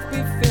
We'll life be filled